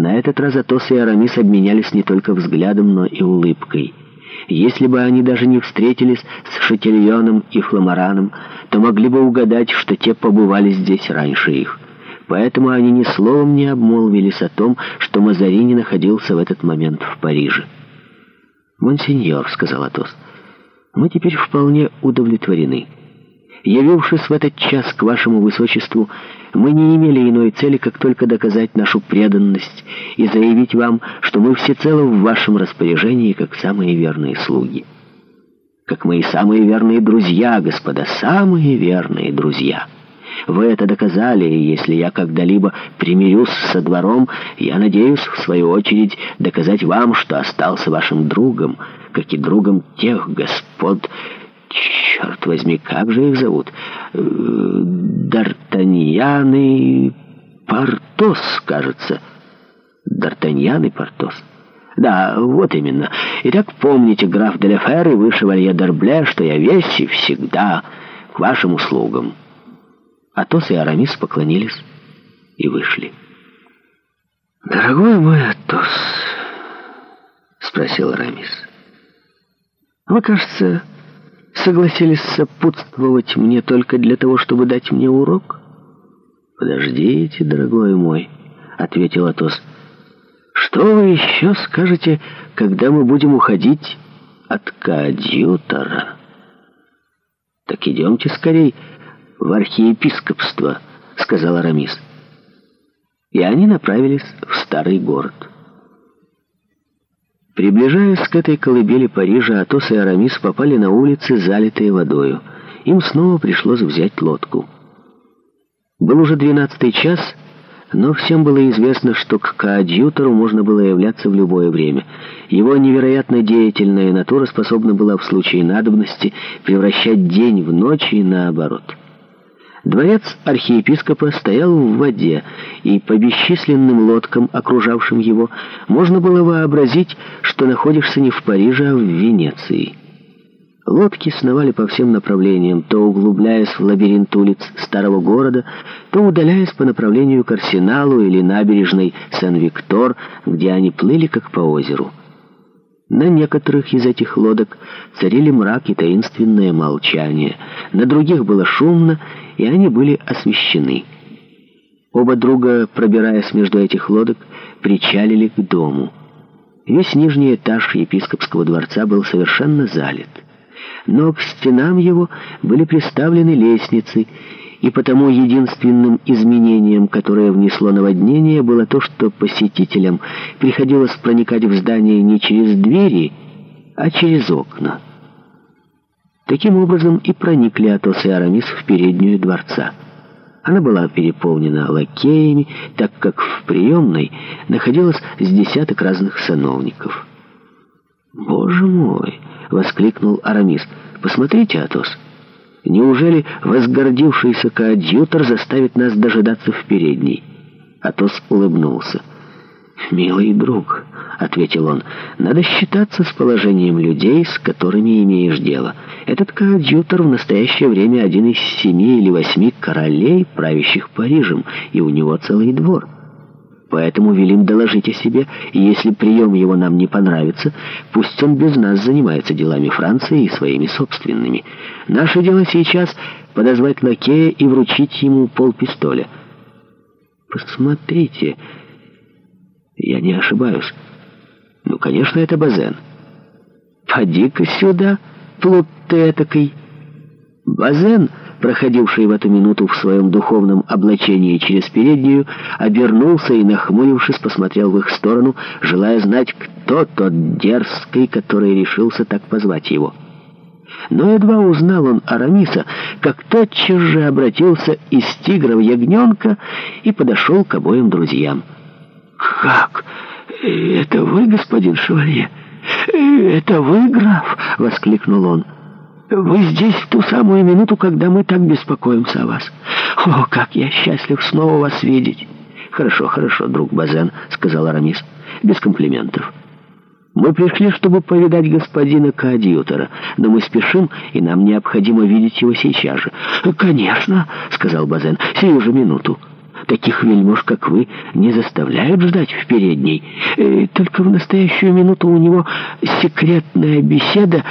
На этот раз Атос и Арамис обменялись не только взглядом, но и улыбкой. Если бы они даже не встретились с Шатильоном и Фламараном, то могли бы угадать, что те побывали здесь раньше их. Поэтому они ни словом не обмолвились о том, что Мазарини находился в этот момент в Париже. «Монсеньор», — сказал Атос, — «мы теперь вполне удовлетворены». Явившись в этот час к вашему высочеству, мы не имели иной цели, как только доказать нашу преданность и заявить вам, что мы всецело в вашем распоряжении, как самые верные слуги. Как мои самые верные друзья, господа, самые верные друзья. Вы это доказали, и если я когда-либо примирюсь со двором, я надеюсь, в свою очередь, доказать вам, что остался вашим другом, как и другом тех господ, Черт возьми, как же их зовут? Э, Д'Артаньян и Портос, кажется. Д'Артаньян и Портос. Да, вот именно. Итак, помните, граф Деляфер и вы, шевалье Д'Арбле, что я весь и всегда к вашим услугам. Атос и Арамис поклонились и вышли. «Дорогой мой Атос», — спросил Арамис, — «вы, кажется, — согласились сопутствовать мне только для того, чтобы дать мне урок? «Подождите, дорогой мой», — ответил Атос. «Что вы еще скажете, когда мы будем уходить от коадьютора?» «Так идемте скорей в архиепископство», — сказал Арамис. И они направились в старый город. Приближаясь к этой колыбели Парижа, а Атос и Арамис попали на улицы, залитые водою. Им снова пришлось взять лодку. Был уже двенадцатый час, но всем было известно, что к коадьютору можно было являться в любое время. Его невероятно деятельная натура способна была в случае надобности превращать день в ночь и наоборот. Дворец архиепископа стоял в воде, и по бесчисленным лодкам, окружавшим его, можно было вообразить, что находишься не в Париже, а в Венеции. Лодки сновали по всем направлениям, то углубляясь в лабиринт улиц старого города, то удаляясь по направлению к Арсеналу или набережной Сен-Виктор, где они плыли как по озеру. На некоторых из этих лодок царили мрак и таинственное молчание, на других было шумно и они были освещены. Оба друга, пробираясь между этих лодок, причалили к дому. Весь нижний этаж епископского дворца был совершенно залит. Но к стенам его были приставлены лестницы, и потому единственным изменением, которое внесло наводнение, было то, что посетителям приходилось проникать в здание не через двери, а через окна. Таким образом и проникли Атос и Арамис в переднюю дворца. Она была переполнена лакеями, так как в приемной находилось с десяток разных сановников. «Боже мой!» — воскликнул Арамис. «Посмотрите, Атос! Неужели возгордившийся коадьютор заставит нас дожидаться в передней?» Атос улыбнулся. «Милый друг, — ответил он. «Надо считаться с положением людей, с которыми имеешь дело. Этот коадьютор в настоящее время один из семи или восьми королей, правящих Парижем, и у него целый двор. Поэтому велим доложить о себе, и если прием его нам не понравится, пусть он без нас занимается делами Франции и своими собственными. Наше дело сейчас — подозвать лакея и вручить ему полпистоля». «Посмотрите, я не ошибаюсь». Конечно, это Базен. «Поди-ка сюда, плут ты этакой!» Базен, проходивший в эту минуту в своем духовном облачении через переднюю, обернулся и, нахмурившись, посмотрел в их сторону, желая знать, кто тот дерзкий, который решился так позвать его. Но едва узнал он Арамиса, как тотчас же обратился из тигра в ягненка и подошел к обоим друзьям. «Как?» «Это вы, господин Шевалье?» «Это вы, граф?» — воскликнул он. «Вы здесь в ту самую минуту, когда мы так беспокоимся о вас. О, как я счастлив снова вас видеть!» «Хорошо, хорошо, друг Базен», — сказал Арамис, — «без комплиментов». «Мы пришли, чтобы повидать господина Коадьютора, но мы спешим, и нам необходимо видеть его сейчас же». «Конечно», — сказал Базен, — «сию же минуту». Таких вельмож, как вы, не заставляют ждать в передней. Э, только в настоящую минуту у него секретная беседа